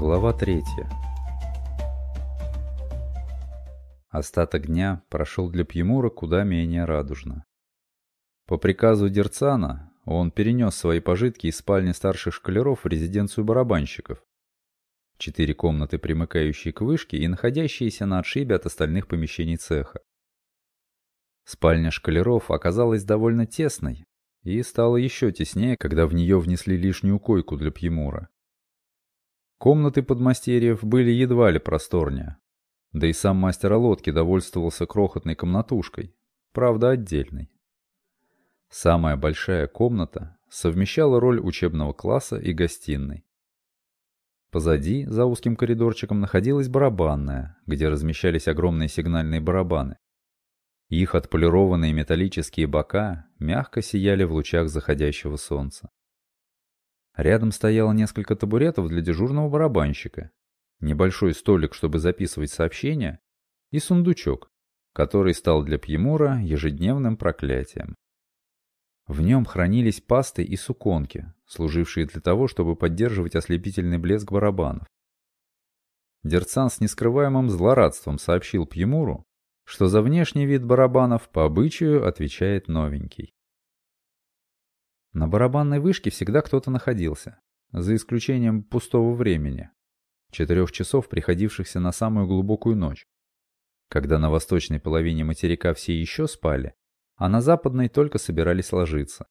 Глава третья. Остаток дня прошел для Пьемура куда менее радужно. По приказу Дерцана он перенес свои пожитки из спальни старших школяров в резиденцию барабанщиков. Четыре комнаты, примыкающие к вышке и находящиеся на отшибе от остальных помещений цеха. Спальня школяров оказалась довольно тесной и стала еще теснее, когда в нее внесли лишнюю койку для Пьемура. Комнаты подмастерьев были едва ли просторнее. Да и сам мастер лодки довольствовался крохотной комнатушкой, правда отдельной. Самая большая комната совмещала роль учебного класса и гостиной. Позади, за узким коридорчиком, находилась барабанная, где размещались огромные сигнальные барабаны. Их отполированные металлические бока мягко сияли в лучах заходящего солнца. Рядом стояло несколько табуретов для дежурного барабанщика, небольшой столик, чтобы записывать сообщения, и сундучок, который стал для Пьемура ежедневным проклятием. В нем хранились пасты и суконки, служившие для того, чтобы поддерживать ослепительный блеск барабанов. Дерцан с нескрываемым злорадством сообщил Пьемуру, что за внешний вид барабанов по обычаю отвечает новенький. На барабанной вышке всегда кто-то находился, за исключением пустого времени. Четырех часов, приходившихся на самую глубокую ночь. Когда на восточной половине материка все еще спали, а на западной только собирались ложиться.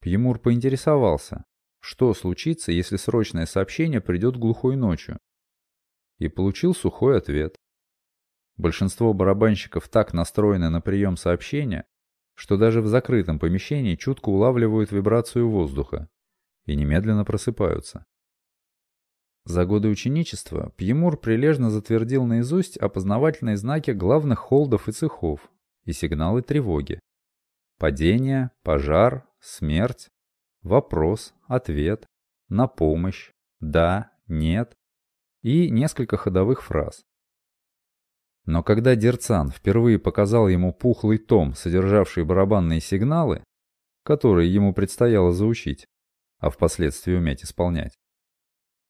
Пьемур поинтересовался, что случится, если срочное сообщение придет глухой ночью. И получил сухой ответ. Большинство барабанщиков так настроены на прием сообщения, что даже в закрытом помещении чутко улавливают вибрацию воздуха и немедленно просыпаются. За годы ученичества Пьемур прилежно затвердил наизусть опознавательные знаки главных холдов и цехов и сигналы тревоги. Падение, пожар, смерть, вопрос, ответ, на помощь, да, нет и несколько ходовых фраз. Но когда Дерцан впервые показал ему пухлый том, содержавший барабанные сигналы, которые ему предстояло заучить, а впоследствии уметь исполнять,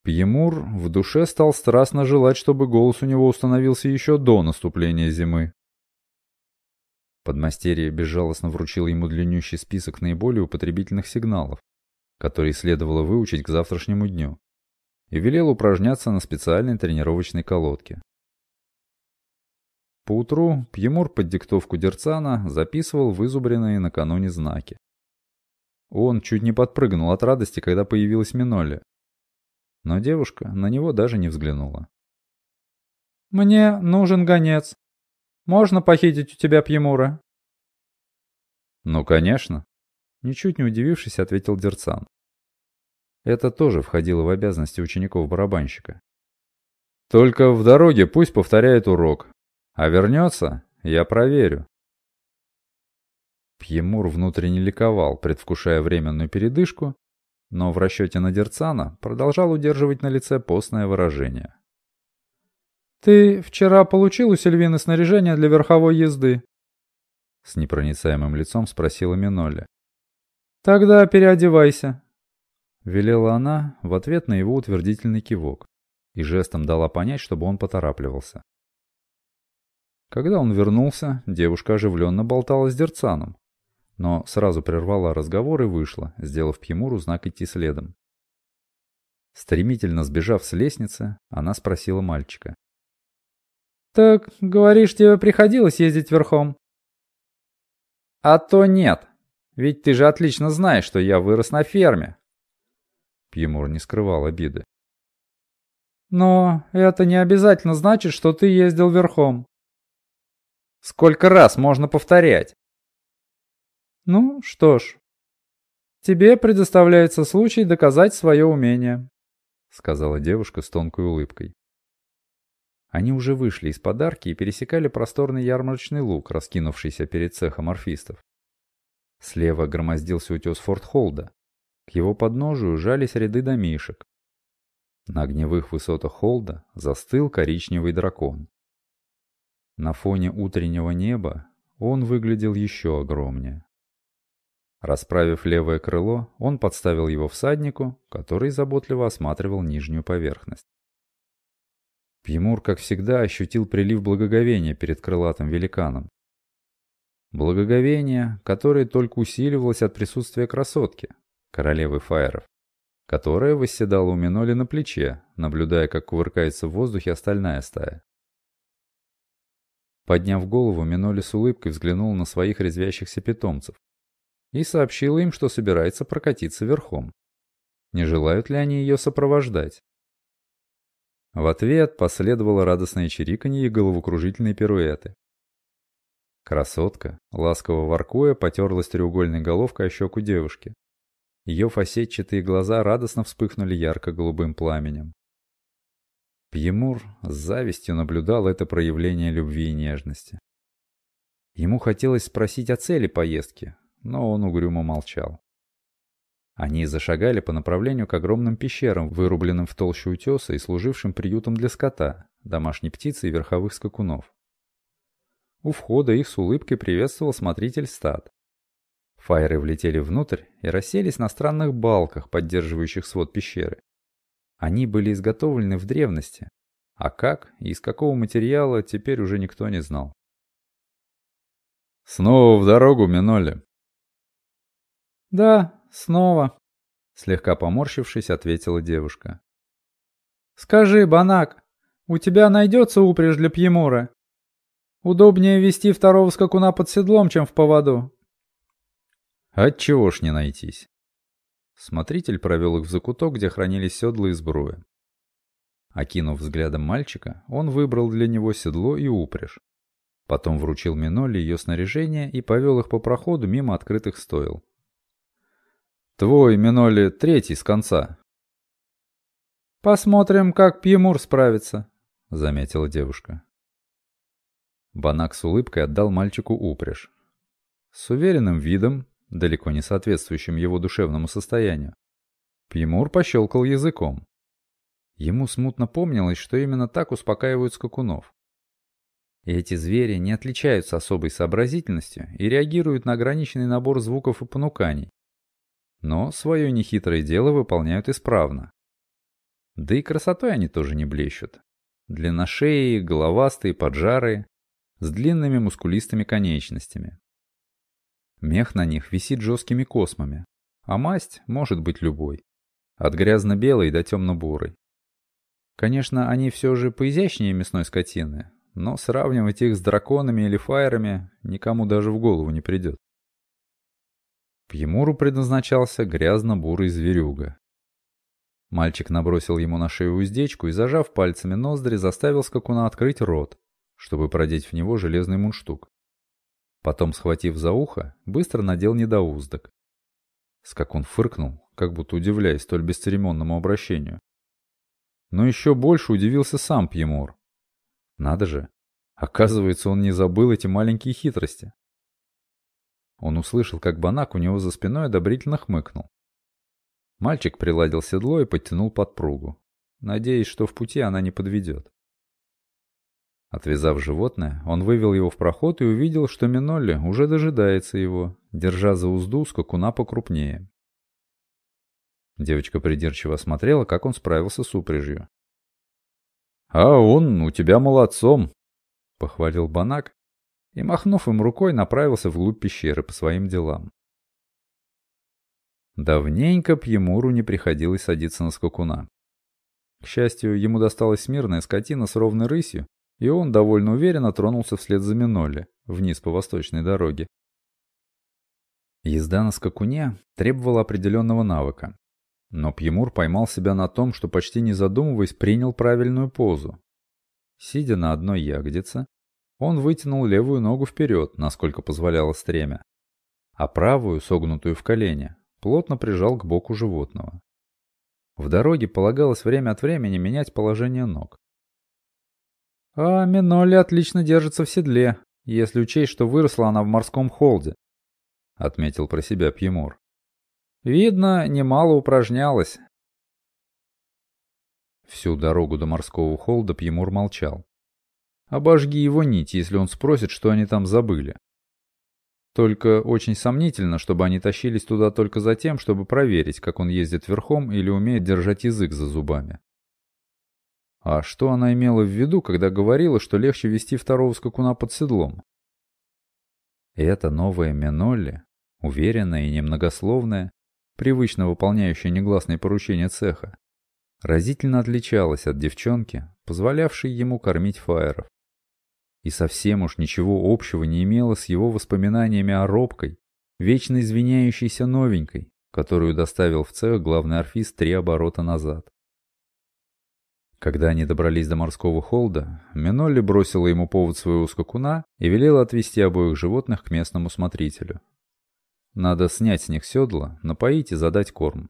Пьемур в душе стал страстно желать, чтобы голос у него установился еще до наступления зимы. Подмастерье безжалостно вручил ему длиннющий список наиболее употребительных сигналов, которые следовало выучить к завтрашнему дню, и велел упражняться на специальной тренировочной колодке. Поутру Пьемур под диктовку Дерцана записывал вызубренные накануне знаки. Он чуть не подпрыгнул от радости, когда появилась Миноли. Но девушка на него даже не взглянула. «Мне нужен гонец. Можно похитить у тебя Пьемура?» «Ну, конечно», — ничуть не удивившись, ответил Дерцан. Это тоже входило в обязанности учеников барабанщика. «Только в дороге пусть повторяет урок, а вернется, я проверю. Пьемур внутренне ликовал, предвкушая временную передышку, но в расчете на Дерцана продолжал удерживать на лице постное выражение. «Ты вчера получил у Сильвины снаряжение для верховой езды?» С непроницаемым лицом спросила Миноли. «Тогда переодевайся», — велела она в ответ на его утвердительный кивок и жестом дала понять, чтобы он поторапливался. Когда он вернулся, девушка оживленно болтала с Дерцаном, но сразу прервала разговор и вышла, сделав Пьемуру знак идти следом. Стремительно сбежав с лестницы, она спросила мальчика. «Так, говоришь, тебе приходилось ездить верхом?» «А то нет. Ведь ты же отлично знаешь, что я вырос на ферме». Пьемур не скрывал обиды. «Но это не обязательно значит, что ты ездил верхом. Сколько раз можно повторять? Ну, что ж. Тебе предоставляется случай доказать свое умение, сказала девушка с тонкой улыбкой. Они уже вышли из подарки и пересекали просторный ярмарочный луг, раскинувшийся перед цехом орфистов. Слева громоздился утес Форт-Холда. К его подножию жались ряды домишек. На огневых высотах Холда застыл коричневый дракон. На фоне утреннего неба он выглядел еще огромнее. Расправив левое крыло, он подставил его всаднику, который заботливо осматривал нижнюю поверхность. Пьемур, как всегда, ощутил прилив благоговения перед крылатым великаном. Благоговение, которое только усиливалось от присутствия красотки, королевы фаеров, которая восседала у Миноли на плече, наблюдая, как кувыркается в воздухе остальная стая. Подняв голову, Миноли с улыбкой взглянул на своих резвящихся питомцев и сообщила им, что собирается прокатиться верхом. Не желают ли они ее сопровождать? В ответ последовало радостное чириканье и головокружительные пируэты. Красотка, ласково воркуя, потерлась треугольной головкой о щеку девушки. Ее фасетчатые глаза радостно вспыхнули ярко-голубым пламенем. Пьемур с завистью наблюдал это проявление любви и нежности. Ему хотелось спросить о цели поездки, но он угрюмо молчал. Они зашагали по направлению к огромным пещерам, вырубленным в толще утеса и служившим приютом для скота, домашней птицы и верховых скакунов. У входа их с улыбкой приветствовал смотритель стад. Фаеры влетели внутрь и расселись на странных балках, поддерживающих свод пещеры. Они были изготовлены в древности, а как и из какого материала теперь уже никто не знал. «Снова в дорогу, Миноли!» «Да, снова», — слегка поморщившись, ответила девушка. «Скажи, Банак, у тебя найдется упряжь для Пьемура? Удобнее вести второго скакуна под седлом, чем в поводу». «Отчего ж не найтись?» Смотритель провел их в закуток, где хранились седла и сбруя. Окинув взглядом мальчика, он выбрал для него седло и упряжь. Потом вручил Миноле ее снаряжение и повел их по проходу мимо открытых стоил. Твой, Миноли, третий с конца. Посмотрим, как Пьемур справится, заметила девушка. Банак с улыбкой отдал мальчику упряжь. С уверенным видом, далеко не соответствующим его душевному состоянию, Пьемур пощелкал языком. Ему смутно помнилось, что именно так успокаивают скакунов. И эти звери не отличаются особой сообразительностью и реагируют на ограниченный набор звуков и понуканий, но свое нехитрое дело выполняют исправно. Да и красотой они тоже не блещут. Длинношеи, головастые, поджарые, с длинными мускулистыми конечностями. Мех на них висит жесткими космами, а масть может быть любой. От грязно-белой до темно-бурой. Конечно, они все же поизящнее мясной скотины, но сравнивать их с драконами или фаерами никому даже в голову не придет. Пьемуру предназначался грязно-бурый зверюга. Мальчик набросил ему на шею уздечку и, зажав пальцами ноздри, заставил скакуна открыть рот, чтобы продеть в него железный мундштук. Потом, схватив за ухо, быстро надел недоуздок. Скакун фыркнул, как будто удивляясь столь бесцеремонному обращению. Но еще больше удивился сам Пьемур. Надо же, оказывается, он не забыл эти маленькие хитрости. Он услышал, как Банак у него за спиной одобрительно хмыкнул. Мальчик приладил седло и подтянул подпругу, надеясь, что в пути она не подведет. Отвязав животное, он вывел его в проход и увидел, что Минолли уже дожидается его, держа за узду скакуна покрупнее. Девочка придирчиво смотрела, как он справился с упряжью. «А он у тебя молодцом!» — похвалил Банак, и, махнув им рукой, направился вглубь пещеры по своим делам. Давненько Пьемуру не приходилось садиться на скакуна. К счастью, ему досталась смирная скотина с ровной рысью, и он довольно уверенно тронулся вслед за Минолли, вниз по восточной дороге. Езда на скакуне требовала определенного навыка. Но Пьемур поймал себя на том, что почти не задумываясь принял правильную позу. Сидя на одной ягодице, он вытянул левую ногу вперед, насколько позволяло стремя, а правую, согнутую в колене, плотно прижал к боку животного. В дороге полагалось время от времени менять положение ног. «А Миноли отлично держится в седле, если учесть, что выросла она в морском холде», — отметил про себя Пьемур. «Видно, немало упражнялась». Всю дорогу до морского холда Пьемур молчал. Обожги его нить, если он спросит, что они там забыли. Только очень сомнительно, чтобы они тащились туда только за тем, чтобы проверить, как он ездит верхом или умеет держать язык за зубами. А что она имела в виду, когда говорила, что легче вести второго скакуна под седлом? Это новая Менолли, уверенная и немногословная, привычно выполняющая негласные поручения цеха, разительно отличалась от девчонки, позволявшей ему кормить фаеров и совсем уж ничего общего не имела с его воспоминаниями о робкой, вечно извиняющейся новенькой, которую доставил в цех главный орфист три оборота назад. Когда они добрались до морского холда, Минолли бросила ему повод своего скакуна и велела отвезти обоих животных к местному смотрителю. Надо снять с них седла, напоить и задать корм.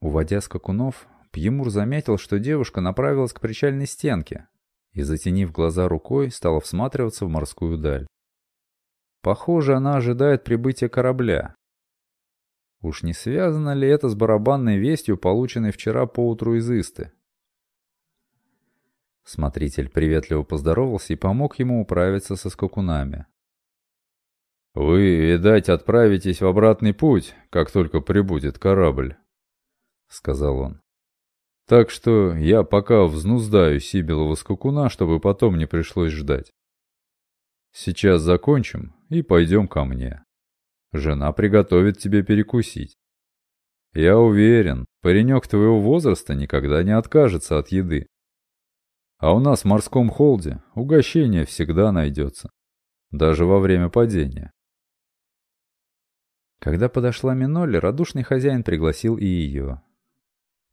Уводя скакунов, Пьемур заметил, что девушка направилась к причальной стенке, и, затенив глаза рукой, стала всматриваться в морскую даль. Похоже, она ожидает прибытия корабля. Уж не связано ли это с барабанной вестью, полученной вчера поутру из Исты? Смотритель приветливо поздоровался и помог ему управиться со скакунами. «Вы, видать, отправитесь в обратный путь, как только прибудет корабль», — сказал он. Так что я пока взнуздаю Сибилова скакуна, чтобы потом не пришлось ждать. Сейчас закончим и пойдем ко мне. Жена приготовит тебе перекусить. Я уверен, паренек твоего возраста никогда не откажется от еды. А у нас в морском холде угощение всегда найдется. Даже во время падения. Когда подошла Минолли, радушный хозяин пригласил и ее.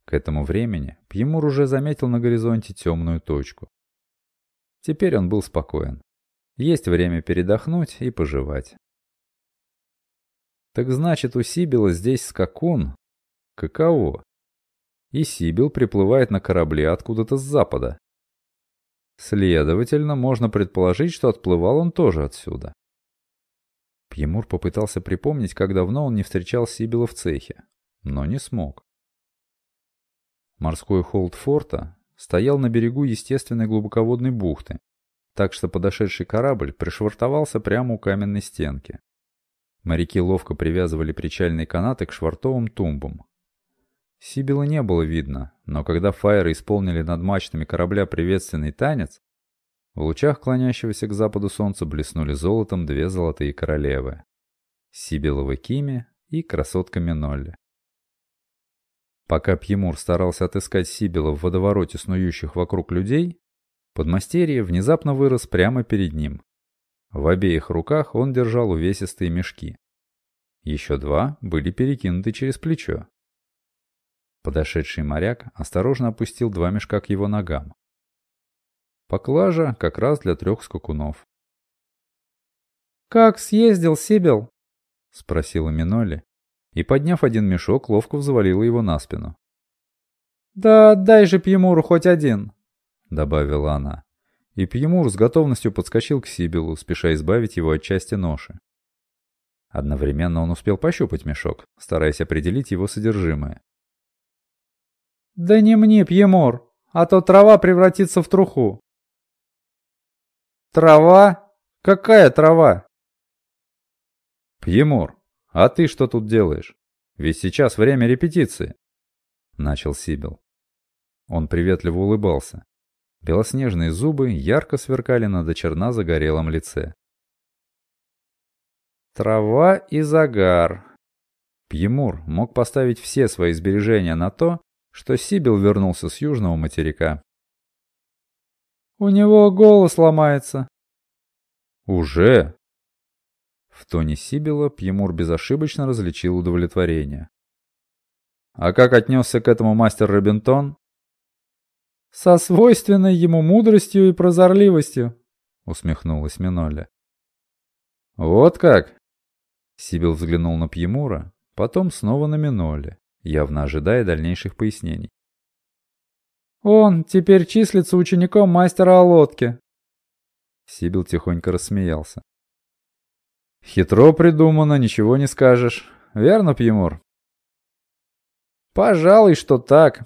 К этому времени Пьемур уже заметил на горизонте темную точку. Теперь он был спокоен. Есть время передохнуть и пожевать. Так значит, у Сибила здесь скакун? Каково? И Сибил приплывает на корабле откуда-то с запада. Следовательно, можно предположить, что отплывал он тоже отсюда. Пьемур попытался припомнить, как давно он не встречал Сибила в цехе, но не смог. Морской холд форта стоял на берегу естественной глубоководной бухты, так что подошедший корабль пришвартовался прямо у каменной стенки. Моряки ловко привязывали причальные канаты к швартовым тумбам. Сибила не было видно, но когда фаеры исполнили над мачтами корабля приветственный танец, в лучах клонящегося к западу солнца блеснули золотом две золотые королевы. Сибилова Кими и красотка Минолли. Пока Пьемур старался отыскать Сибила в водовороте снующих вокруг людей, подмастерье внезапно вырос прямо перед ним. В обеих руках он держал увесистые мешки. Еще два были перекинуты через плечо. Подошедший моряк осторожно опустил два мешка к его ногам. Поклажа как раз для трех скакунов. «Как съездил, Сибил?» — спросила Миноли, и, подняв один мешок, ловко взвалила его на спину. «Да дай же Пьемуру хоть один», — добавила она. И Пьемур с готовностью подскочил к Сибилу, спеша избавить его от части ноши. Одновременно он успел пощупать мешок, стараясь определить его содержимое. «Да не мне, Пьемур, а то трава превратится в труху». «Трава? Какая трава?» «Пьемур, «А ты что тут делаешь? Ведь сейчас время репетиции!» Начал Сибил. Он приветливо улыбался. Белоснежные зубы ярко сверкали на дочерна загорелом лице. Трава и загар. Пьемур мог поставить все свои сбережения на то, что Сибил вернулся с южного материка. «У него голос ломается». «Уже?» В тоне Сибила Пьемур безошибочно различил удовлетворение. «А как отнесся к этому мастер Робинтон?» «Со свойственной ему мудростью и прозорливостью», — усмехнулась Миноля. «Вот как?» Сибил взглянул на Пьемура, потом снова на Миноле, явно ожидая дальнейших пояснений. «Он теперь числится учеником мастера Олодки». Сибил тихонько рассмеялся. Хитро придумано, ничего не скажешь. Верно, Пьемур? Пожалуй, что так.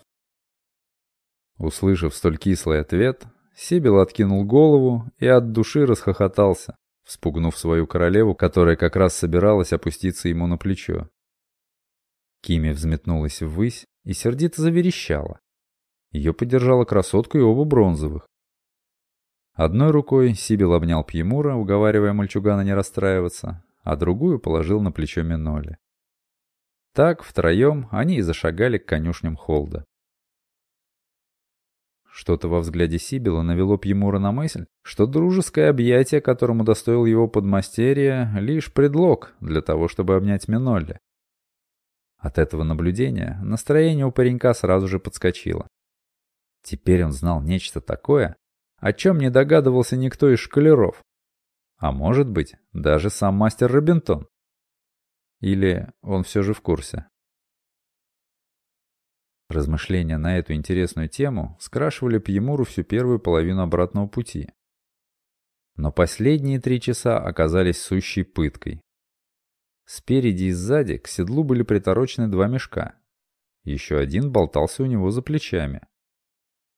Услышав столь кислый ответ, Сибил откинул голову и от души расхохотался, вспугнув свою королеву, которая как раз собиралась опуститься ему на плечо. Кими взметнулась ввысь и сердито заверещала. Ее поддержала красотка и оба бронзовых. Одной рукой Сибил обнял Пьемура, уговаривая мальчугана не расстраиваться, а другую положил на плечо Миноли. Так, втроем, они и зашагали к конюшням Холда. Что-то во взгляде Сибила навело Пьемура на мысль, что дружеское объятие, которому достоил его подмастерье, лишь предлог для того, чтобы обнять Минолли. От этого наблюдения настроение у паренька сразу же подскочило. Теперь он знал нечто такое, о чем не догадывался никто из шкалеров. А может быть, даже сам мастер Робинтон. Или он все же в курсе? Размышления на эту интересную тему скрашивали Пьемуру всю первую половину обратного пути. Но последние три часа оказались сущей пыткой. Спереди и сзади к седлу были приторочены два мешка. Еще один болтался у него за плечами.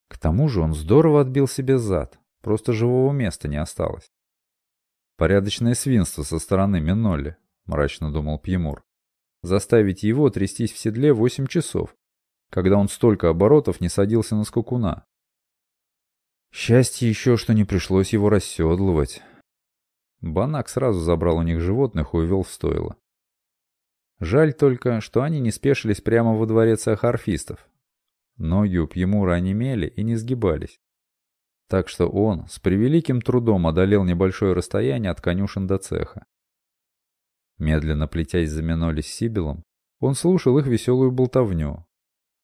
К тому же он здорово отбил себе зад, просто живого места не осталось. Порядочное свинство со стороны Минолли, мрачно думал Пьемур. Заставить его трястись в седле восемь часов, когда он столько оборотов не садился на скакуна. Счастье еще, что не пришлось его расседлывать. Банак сразу забрал у них животных и увел в стойло. Жаль только, что они не спешились прямо во дворец ахарфистов. Ноги у Пьемура онемели и не сгибались. Так что он с превеликим трудом одолел небольшое расстояние от конюшен до цеха. Медленно плетясь за Миноли с Сибилом, он слушал их веселую болтовню,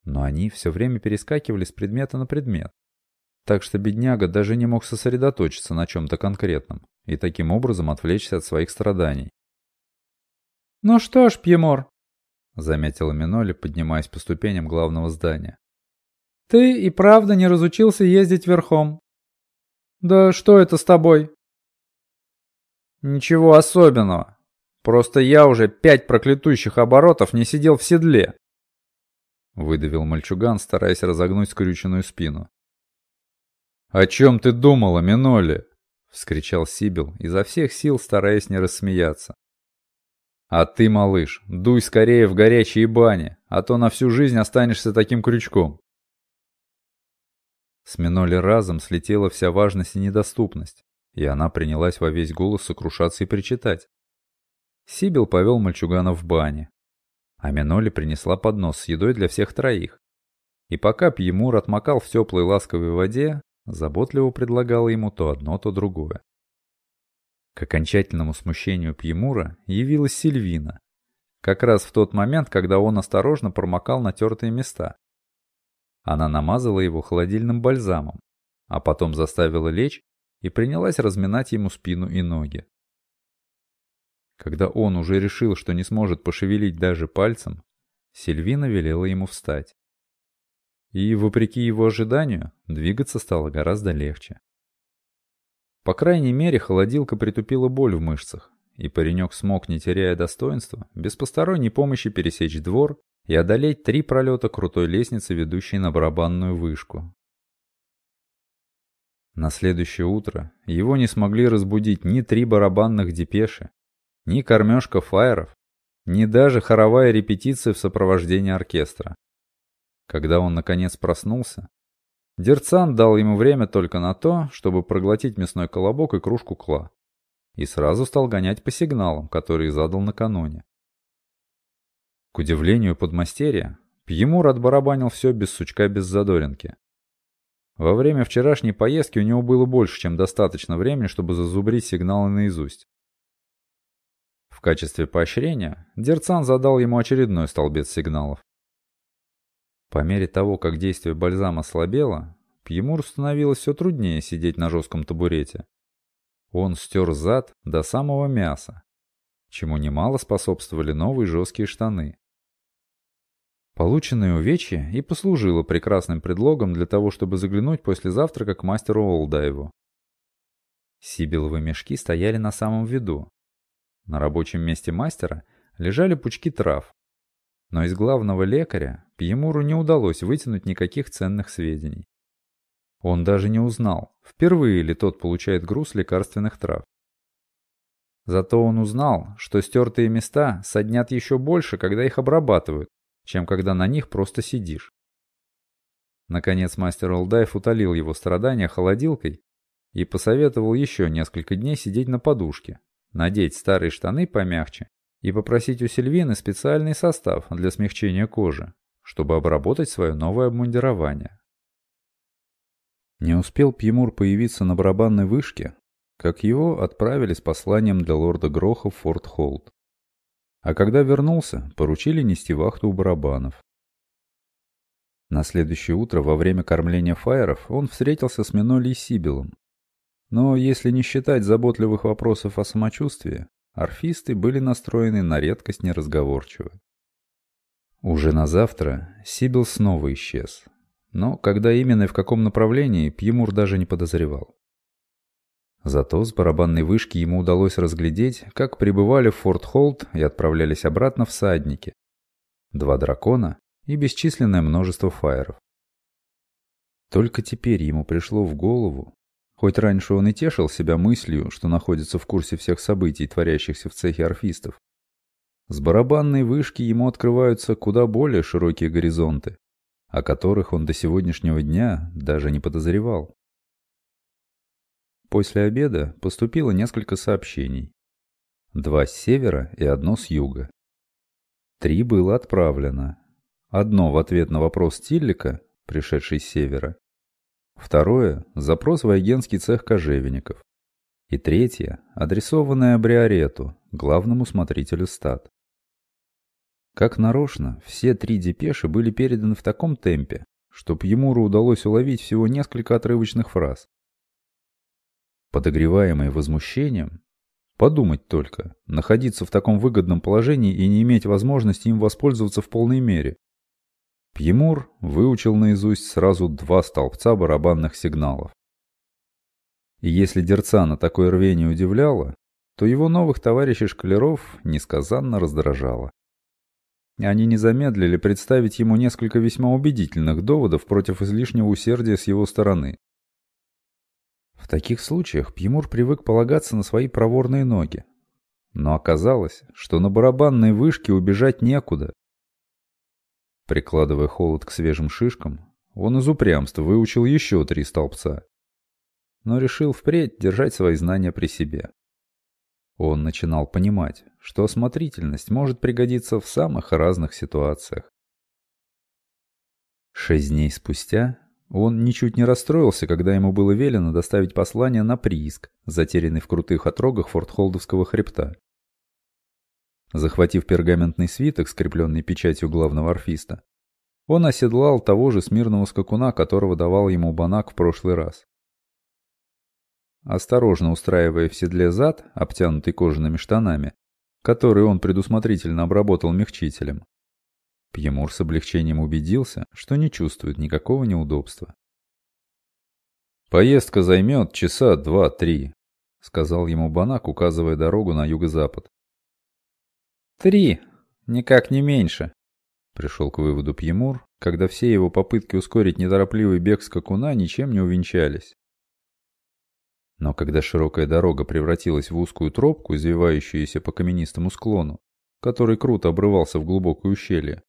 но они все время перескакивали с предмета на предмет. Так что бедняга даже не мог сосредоточиться на чем-то конкретном и таким образом отвлечься от своих страданий. «Ну что ж, Пьемор», — заметила Миноли, поднимаясь по ступеням главного здания. «Ты и правда не разучился ездить верхом. Да что это с тобой?» «Ничего особенного. Просто я уже пять проклятущих оборотов не сидел в седле», — выдавил мальчуган, стараясь разогнуть скрюченную спину. «О чем ты думала, Миноли?» — вскричал Сибил, изо всех сил стараясь не рассмеяться. «А ты, малыш, дуй скорее в горячие бани, а то на всю жизнь останешься таким крючком». С Миноли разом слетела вся важность и недоступность, и она принялась во весь голос сокрушаться и причитать. Сибил повел мальчугана в бане, а Миноли принесла поднос с едой для всех троих. И пока Пьемур отмокал в теплой ласковой воде, заботливо предлагала ему то одно, то другое. К окончательному смущению Пьемура явилась Сильвина, как раз в тот момент, когда он осторожно промокал натертые места. Она намазала его холодильным бальзамом, а потом заставила лечь и принялась разминать ему спину и ноги. Когда он уже решил, что не сможет пошевелить даже пальцем, Сильвина велела ему встать. И, вопреки его ожиданию, двигаться стало гораздо легче. По крайней мере, холодилка притупила боль в мышцах, и паренек смог, не теряя достоинства, без посторонней помощи пересечь двор и одолеть три пролета крутой лестницы, ведущей на барабанную вышку. На следующее утро его не смогли разбудить ни три барабанных депеши, ни кормежка фаеров, ни даже хоровая репетиция в сопровождении оркестра. Когда он наконец проснулся, Дерцан дал ему время только на то, чтобы проглотить мясной колобок и кружку кла, и сразу стал гонять по сигналам, которые задал накануне. К удивлению подмастерья, Пьемур отбарабанил все без сучка, без задоринки. Во время вчерашней поездки у него было больше, чем достаточно времени, чтобы зазубрить сигналы наизусть. В качестве поощрения Дерцан задал ему очередной столбец сигналов. По мере того, как действие бальзама слабело, Пьемур становилось все труднее сидеть на жестком табурете. Он стер зад до самого мяса, чему немало способствовали новые жесткие штаны. Полученное увечье и послужило прекрасным предлогом для того, чтобы заглянуть после завтрака к мастеру Олдаеву. Сибиловые мешки стояли на самом виду, на рабочем месте мастера лежали пучки трав. Но из главного лекаря Пьемуру не удалось вытянуть никаких ценных сведений. Он даже не узнал, впервые ли тот получает груз лекарственных трав. Зато он узнал, что стертые места соднят еще больше, когда их обрабатывают, чем когда на них просто сидишь. Наконец мастер Олдайф утолил его страдания холодилкой и посоветовал еще несколько дней сидеть на подушке, надеть старые штаны помягче и попросить у Сильвины специальный состав для смягчения кожи, чтобы обработать свое новое обмундирование. Не успел Пьемур появиться на барабанной вышке, как его отправили с посланием для лорда Гроха в Форт Холд. А когда вернулся, поручили нести вахту у барабанов. На следующее утро во время кормления фаеров он встретился с Миноли и Сибилом. Но если не считать заботливых вопросов о самочувствии, орфисты были настроены на редкость неразговорчиво. Уже на завтра Сибил снова исчез. Но когда именно и в каком направлении, Пьемур даже не подозревал. Зато с барабанной вышки ему удалось разглядеть, как прибывали в Форт Холт и отправлялись обратно всадники. Два дракона и бесчисленное множество фаеров. Только теперь ему пришло в голову, хоть раньше он и тешил себя мыслью, что находится в курсе всех событий, творящихся в цехе орфистов, с барабанной вышки ему открываются куда более широкие горизонты, о которых он до сегодняшнего дня даже не подозревал. После обеда поступило несколько сообщений. Два с севера и одно с юга. Три было отправлено, Одно в ответ на вопрос Тиллика, пришедший с севера. Второе – запрос в агентский цех кожевенников. И третье – адресованное Бриарету, главному смотрителю стад. Как нарочно, все три депеши были переданы в таком темпе, что Пьемуру удалось уловить всего несколько отрывочных фраз. Подогреваемый возмущением, подумать только, находиться в таком выгодном положении и не иметь возможности им воспользоваться в полной мере, Пьемур выучил наизусть сразу два столбца барабанных сигналов. И если Дерцана такое рвение удивляло, то его новых товарищей-шкалеров несказанно раздражало. Они не замедлили представить ему несколько весьма убедительных доводов против излишнего усердия с его стороны. В таких случаях Пьемур привык полагаться на свои проворные ноги. Но оказалось, что на барабанной вышке убежать некуда. Прикладывая холод к свежим шишкам, он из упрямства выучил еще три столбца. Но решил впредь держать свои знания при себе. Он начинал понимать, что осмотрительность может пригодиться в самых разных ситуациях. Шесть дней спустя он ничуть не расстроился, когда ему было велено доставить послание на прииск, затерянный в крутых отрогах Фортхолдовского хребта. Захватив пергаментный свиток, скрепленный печатью главного орфиста, он оседлал того же смирного скакуна, которого давал ему Банак в прошлый раз. Осторожно устраивая в седле зад, обтянутый кожаными штанами, который он предусмотрительно обработал мягчителем, Пьемур с облегчением убедился, что не чувствует никакого неудобства. «Поездка займет часа два-три», — сказал ему Банак, указывая дорогу на юго-запад. «Три, никак не меньше», — пришел к выводу Пьемур, когда все его попытки ускорить неторопливый бег скакуна ничем не увенчались. Но когда широкая дорога превратилась в узкую тропку, извивающуюся по каменистому склону, который круто обрывался в глубокое ущелье,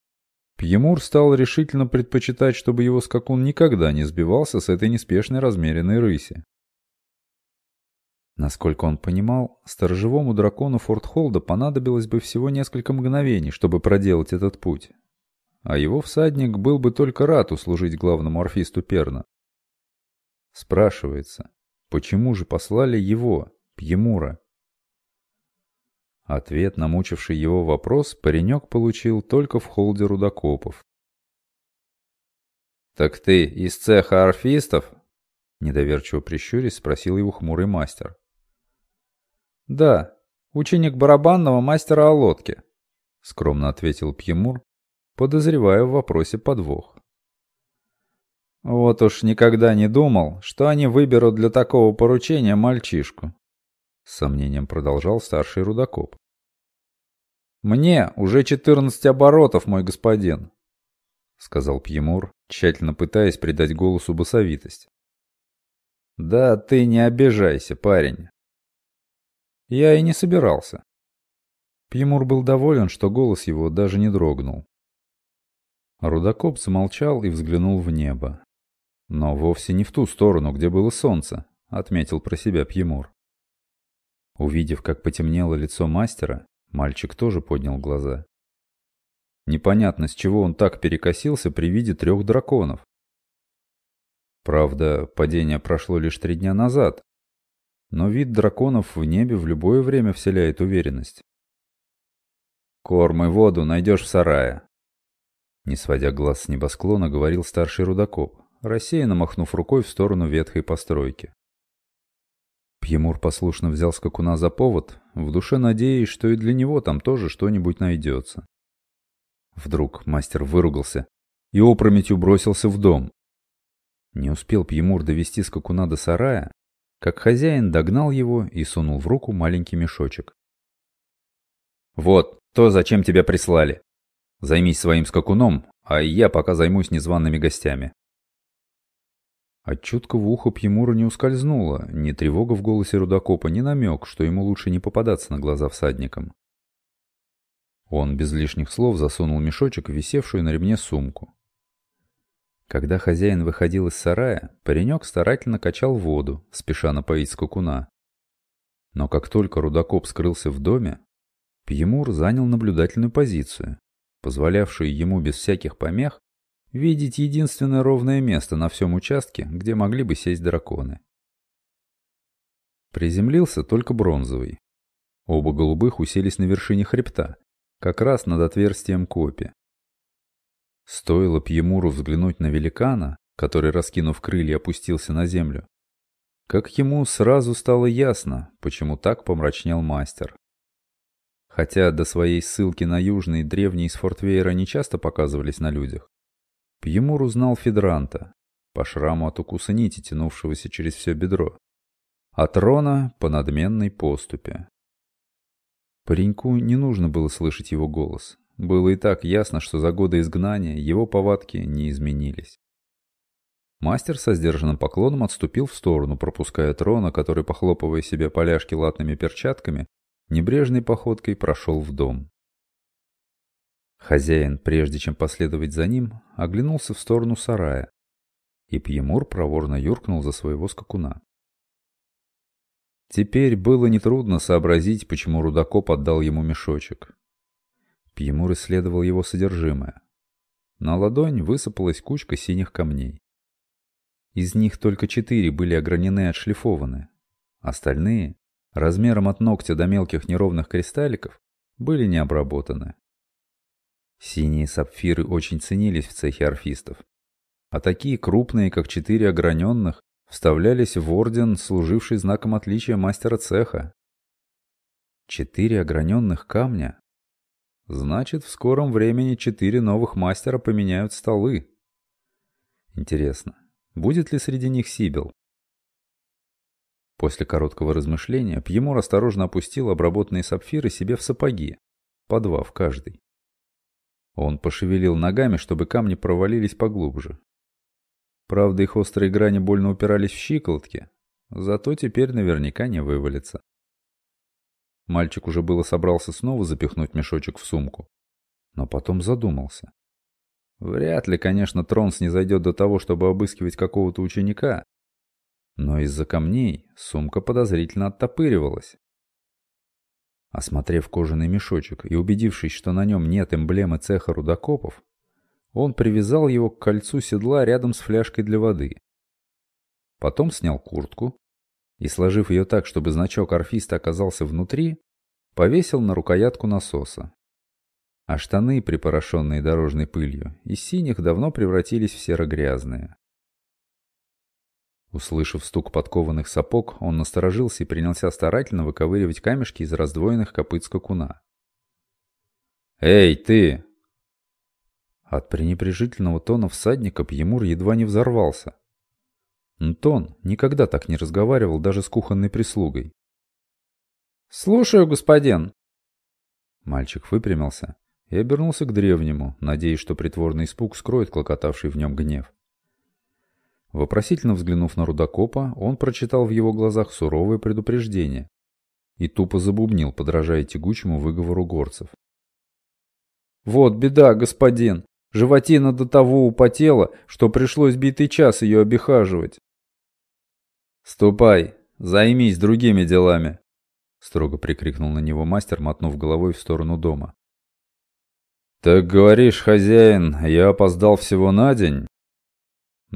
Пьемур стал решительно предпочитать, чтобы его скакун никогда не сбивался с этой неспешной размеренной рыси. Насколько он понимал, сторожевому дракону Фортхолда понадобилось бы всего несколько мгновений, чтобы проделать этот путь. А его всадник был бы только рад услужить главному орфисту Перна. Спрашивается, почему же послали его, Пьемура? Ответ на мучивший его вопрос паренек получил только в холде рудокопов. «Так ты из цеха орфистов?» Недоверчиво прищурясь, спросил его хмурый мастер. «Да, ученик барабанного мастера Олодки», — скромно ответил Пьемур, подозревая в вопросе подвох. «Вот уж никогда не думал, что они выберут для такого поручения мальчишку», — с сомнением продолжал старший рудокоп. «Мне уже четырнадцать оборотов, мой господин», — сказал Пьемур, тщательно пытаясь придать голосу басовитость. «Да ты не обижайся, парень. Я и не собирался. Пьемур был доволен, что голос его даже не дрогнул. Рудокоп замолчал и взглянул в небо. Но вовсе не в ту сторону, где было солнце, отметил про себя Пьемур. Увидев, как потемнело лицо мастера, мальчик тоже поднял глаза. Непонятно, с чего он так перекосился при виде трех драконов. Правда, падение прошло лишь три дня назад, но вид драконов в небе в любое время вселяет уверенность. «Корм и воду найдешь в сарае», не сводя глаз с небосклона, говорил старший рудокоп, рассеянно махнув рукой в сторону ветхой постройки. Пьемур послушно взял скакуна за повод, в душе надеясь, что и для него там тоже что-нибудь найдется. Вдруг мастер выругался и опрометью бросился в дом. Не успел Пьемур довести скакуна до сарая, как хозяин догнал его и сунул в руку маленький мешочек. «Вот, то, зачем тебя прислали. Займись своим скакуном, а я пока займусь незваными гостями». От чуткого уха Пьемура не ускользнуло ни тревога в голосе Рудокопа, ни намек, что ему лучше не попадаться на глаза всадникам. Он без лишних слов засунул мешочек в висевшую на ремне сумку. Когда хозяин выходил из сарая, паренек старательно качал воду, спеша напоить скакуна. Но как только Рудокоп скрылся в доме, Пьемур занял наблюдательную позицию, позволявшую ему без всяких помех видеть единственное ровное место на всем участке, где могли бы сесть драконы. Приземлился только бронзовый. Оба голубых уселись на вершине хребта, как раз над отверстием копи. Стоило Пьемуру взглянуть на великана, который, раскинув крылья, опустился на землю, как ему сразу стало ясно, почему так помрачнел мастер. Хотя до своей ссылки на южный древний из Фортвейера не часто показывались на людях, Пьемур узнал Федранта по шраму от укуса нити, тянувшегося через все бедро, а трона по надменной поступе. Пареньку не нужно было слышать его голос. Было и так ясно, что за годы изгнания его повадки не изменились. Мастер со сдержанным поклоном отступил в сторону, пропуская трона, который, похлопывая себе поляшки латными перчатками, небрежной походкой прошел в дом. Хозяин, прежде чем последовать за ним, оглянулся в сторону сарая, и Пьемур проворно юркнул за своего скакуна. Теперь было нетрудно сообразить, почему Рудокоп отдал ему мешочек. Пьемур исследовал его содержимое. На ладонь высыпалась кучка синих камней. Из них только четыре были огранены и отшлифованы. Остальные, размером от ногтя до мелких неровных кристалликов, были не обработаны. Синие сапфиры очень ценились в цехе орфистов. А такие крупные, как четыре ограненных, вставлялись в орден, служивший знаком отличия мастера цеха. Четыре ограненных камня? Значит, в скором времени четыре новых мастера поменяют столы. Интересно, будет ли среди них Сибил? После короткого размышления Пьемур осторожно опустил обработанные сапфиры себе в сапоги, по два в каждый. Он пошевелил ногами, чтобы камни провалились поглубже. Правда, их острые грани больно упирались в щиколотки, зато теперь наверняка не вывалится. Мальчик уже было собрался снова запихнуть мешочек в сумку, но потом задумался. Вряд ли, конечно, Тронс не зайдет до того, чтобы обыскивать какого-то ученика, но из-за камней сумка подозрительно оттопыривалась. Осмотрев кожаный мешочек и убедившись, что на нем нет эмблемы цеха рудокопов, он привязал его к кольцу седла рядом с фляжкой для воды. Потом снял куртку и, сложив ее так, чтобы значок орфиста оказался внутри, повесил на рукоятку насоса. А штаны, припорошенные дорожной пылью, из синих давно превратились в серо-грязные. Услышав стук подкованных сапог, он насторожился и принялся старательно выковыривать камешки из раздвоенных копыт скакуна. «Эй, ты!» От пренепрежительного тона всадника Пьемур едва не взорвался. Антон никогда так не разговаривал даже с кухонной прислугой. «Слушаю, господин!» Мальчик выпрямился и обернулся к древнему, надеясь, что притворный испуг скроет клокотавший в нем гнев. Вопросительно взглянув на Рудокопа, он прочитал в его глазах суровое предупреждение. и тупо забубнил, подражая тягучему выговору горцев. «Вот беда, господин! Животина до того употела, что пришлось битый час ее обихаживать!» «Ступай, займись другими делами!» Строго прикрикнул на него мастер, мотнув головой в сторону дома. «Так говоришь, хозяин, я опоздал всего на день?»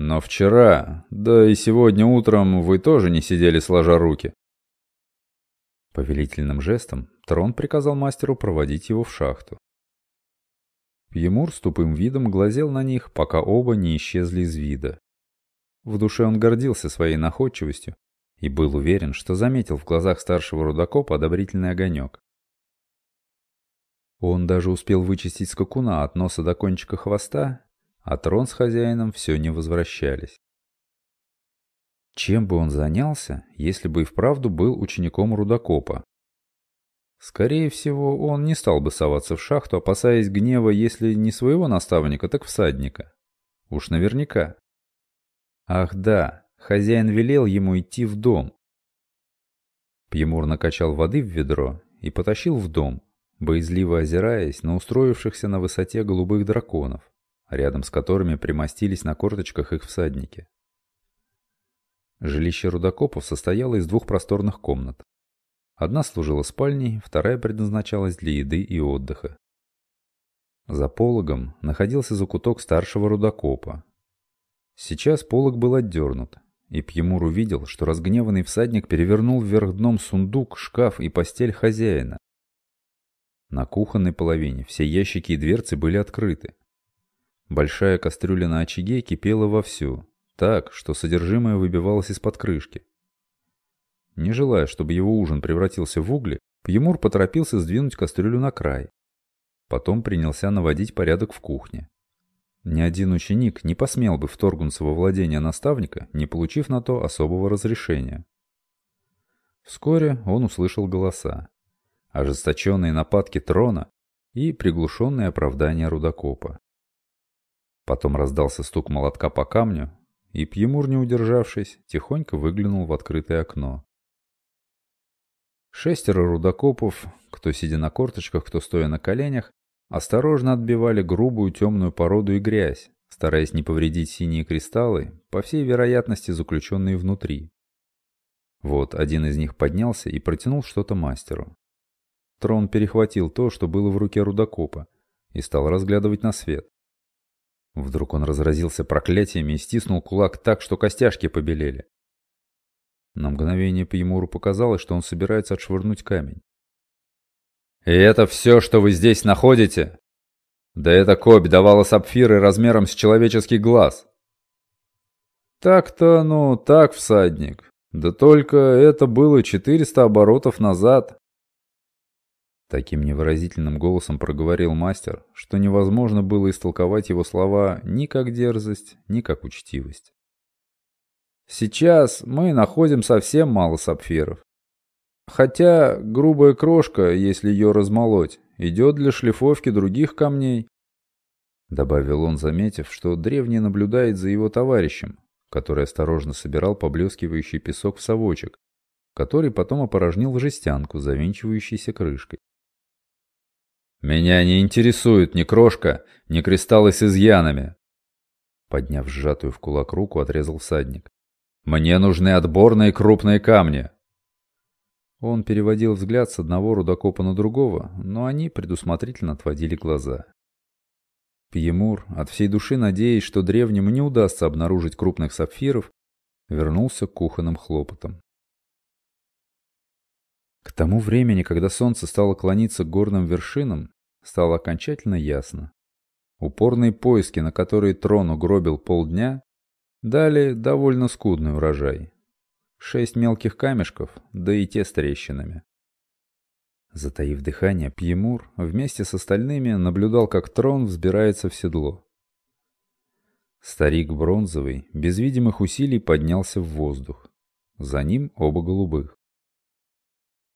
«Но вчера, да и сегодня утром вы тоже не сидели сложа руки». Повелительным жестом Трон приказал мастеру проводить его в шахту. Пьемур с тупым видом глазел на них, пока оба не исчезли из вида. В душе он гордился своей находчивостью и был уверен, что заметил в глазах старшего рудокопа одобрительный огонек. Он даже успел вычистить скакуна от носа до кончика хвоста, а трон с хозяином все не возвращались. Чем бы он занялся, если бы и вправду был учеником рудокопа? Скорее всего, он не стал бы соваться в шахту, опасаясь гнева, если не своего наставника, так всадника. Уж наверняка. Ах да, хозяин велел ему идти в дом. Пьемур накачал воды в ведро и потащил в дом, боязливо озираясь на устроившихся на высоте голубых драконов, рядом с которыми примостились на корточках их всадники. Жилище рудокопов состояло из двух просторных комнат. Одна служила спальней, вторая предназначалась для еды и отдыха. За пологом находился закуток старшего рудокопа. Сейчас полог был отдернут, и Пьемур увидел, что разгневанный всадник перевернул вверх дном сундук, шкаф и постель хозяина. На кухонной половине все ящики и дверцы были открыты. Большая кастрюля на очаге кипела вовсю, так, что содержимое выбивалось из-под крышки. Не желая, чтобы его ужин превратился в угли, Пьемур поторопился сдвинуть кастрюлю на край. Потом принялся наводить порядок в кухне. Ни один ученик не посмел бы вторгнуться во владение наставника, не получив на то особого разрешения. Вскоре он услышал голоса, ожесточенные нападки трона и приглушенные оправдания рудокопа. Потом раздался стук молотка по камню, и Пьемур, не удержавшись, тихонько выглянул в открытое окно. Шестеро рудокопов, кто сидя на корточках, кто стоя на коленях, осторожно отбивали грубую темную породу и грязь, стараясь не повредить синие кристаллы, по всей вероятности заключенные внутри. Вот один из них поднялся и протянул что-то мастеру. Трон перехватил то, что было в руке рудокопа, и стал разглядывать на свет. Вдруг он разразился проклятиями и стиснул кулак так, что костяшки побелели. На мгновение Пьемуру показалось, что он собирается отшвырнуть камень. «И это все, что вы здесь находите?» «Да эта кобь давала сапфиры размером с человеческий глаз!» «Так-то, ну, так, всадник. Да только это было 400 оборотов назад. Таким невыразительным голосом проговорил мастер, что невозможно было истолковать его слова ни как дерзость, ни как учтивость. Сейчас мы находим совсем мало сапфиров. Хотя грубая крошка, если ее размолоть, идет для шлифовки других камней. Добавил он, заметив, что древний наблюдает за его товарищем, который осторожно собирал поблескивающий песок в совочек, который потом опорожнил в жестянку, завинчивающейся крышкой. «Меня не интересует ни крошка, ни кристаллы с изъянами!» Подняв сжатую в кулак руку, отрезал всадник. «Мне нужны отборные крупные камни!» Он переводил взгляд с одного рудокопа на другого, но они предусмотрительно отводили глаза. Пьемур, от всей души надеясь, что древнему не удастся обнаружить крупных сапфиров, вернулся к кухонным хлопотам. К тому времени, когда солнце стало клониться к горным вершинам, стало окончательно ясно. Упорные поиски, на которые трон угробил полдня, дали довольно скудный урожай. Шесть мелких камешков, да и те с трещинами. Затаив дыхание, Пьемур вместе с остальными наблюдал, как трон взбирается в седло. Старик бронзовый, без видимых усилий, поднялся в воздух. За ним оба голубых.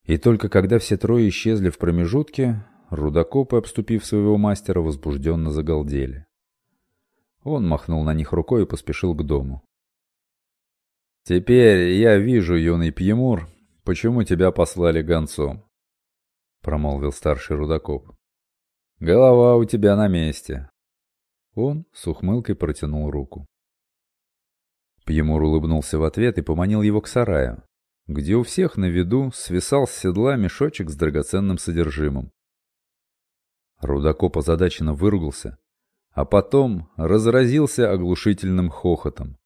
И только когда все трое исчезли в промежутке, рудокопы, обступив своего мастера, возбужденно загалдели. Он махнул на них рукой и поспешил к дому. «Теперь я вижу, юный Пьемур, почему тебя послали гонцом?» — промолвил старший Рудокоп. «Голова у тебя на месте». Он с ухмылкой протянул руку. Пьемур улыбнулся в ответ и поманил его к сараю, где у всех на виду свисал с седла мешочек с драгоценным содержимым. Рудокоп озадаченно выругался, а потом разразился оглушительным хохотом.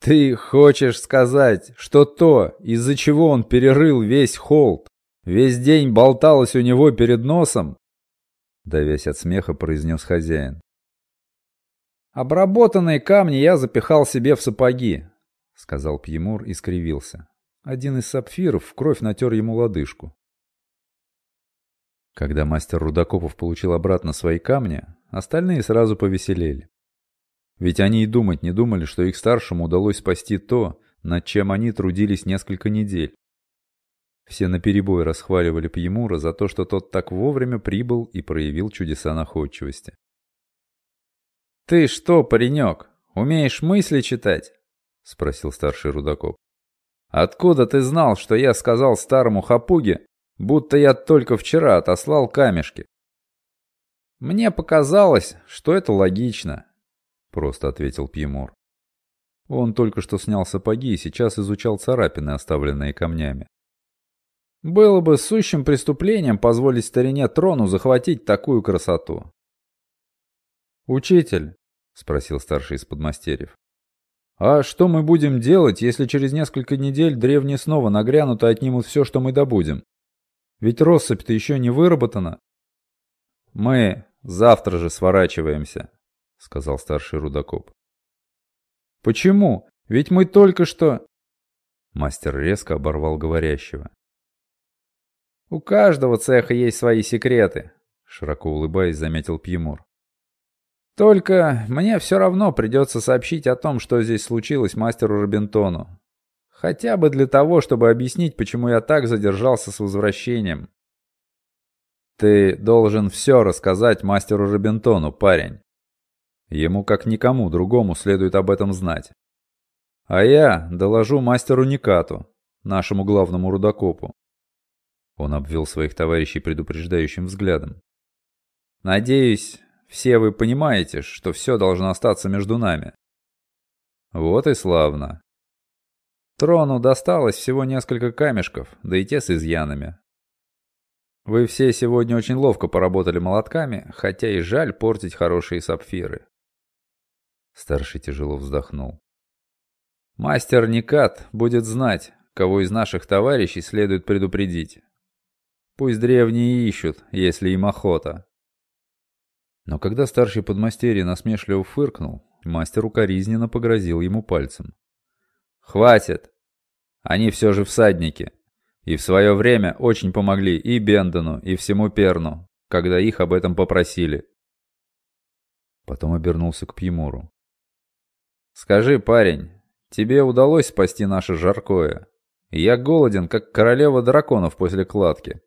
«Ты хочешь сказать, что то, из-за чего он перерыл весь холд, весь день болталось у него перед носом?» Давясь от смеха, произнес хозяин. «Обработанные камни я запихал себе в сапоги», — сказал Пьемур и скривился. Один из сапфиров в кровь натер ему лодыжку. Когда мастер Рудокопов получил обратно свои камни, остальные сразу повеселели. Ведь они и думать не думали, что их старшему удалось спасти то, над чем они трудились несколько недель. Все наперебой расхваливали Пьемура за то, что тот так вовремя прибыл и проявил чудеса находчивости. «Ты что, паренек, умеешь мысли читать?» — спросил старший Рудокоп. «Откуда ты знал, что я сказал старому хапуге, будто я только вчера отослал камешки. «Мне показалось, что это логично», — просто ответил Пьемур. Он только что снял сапоги и сейчас изучал царапины, оставленные камнями. «Было бы сущим преступлением позволить старине трону захватить такую красоту». «Учитель», — спросил старший из подмастерьев, «а что мы будем делать, если через несколько недель древние снова нагрянут и отнимут все, что мы добудем?» Ведь россыпь-то еще не выработана. Мы завтра же сворачиваемся, сказал старший рудокоп. Почему? Ведь мы только что... Мастер резко оборвал говорящего. У каждого цеха есть свои секреты, широко улыбаясь, заметил Пьемур. Только мне все равно придется сообщить о том, что здесь случилось мастеру Робинтону. Хотя бы для того, чтобы объяснить, почему я так задержался с возвращением. Ты должен все рассказать мастеру Робинтону, парень. Ему, как никому другому, следует об этом знать. А я доложу мастеру Никату, нашему главному рудокопу. Он обвел своих товарищей предупреждающим взглядом. Надеюсь, все вы понимаете, что все должно остаться между нами. Вот и славно. Трону досталось всего несколько камешков, да и те с изъянами. Вы все сегодня очень ловко поработали молотками, хотя и жаль портить хорошие сапфиры. Старший тяжело вздохнул. Мастер Никат будет знать, кого из наших товарищей следует предупредить. Пусть древние ищут, если им охота. Но когда старший подмастерье насмешливо фыркнул, мастер укоризненно погрозил ему пальцем. Хватит. Они все же всадники. И в свое время очень помогли и Бендону, и всему Перну, когда их об этом попросили. Потом обернулся к Пьемуру. «Скажи, парень, тебе удалось спасти наше жаркое? Я голоден, как королева драконов после кладки».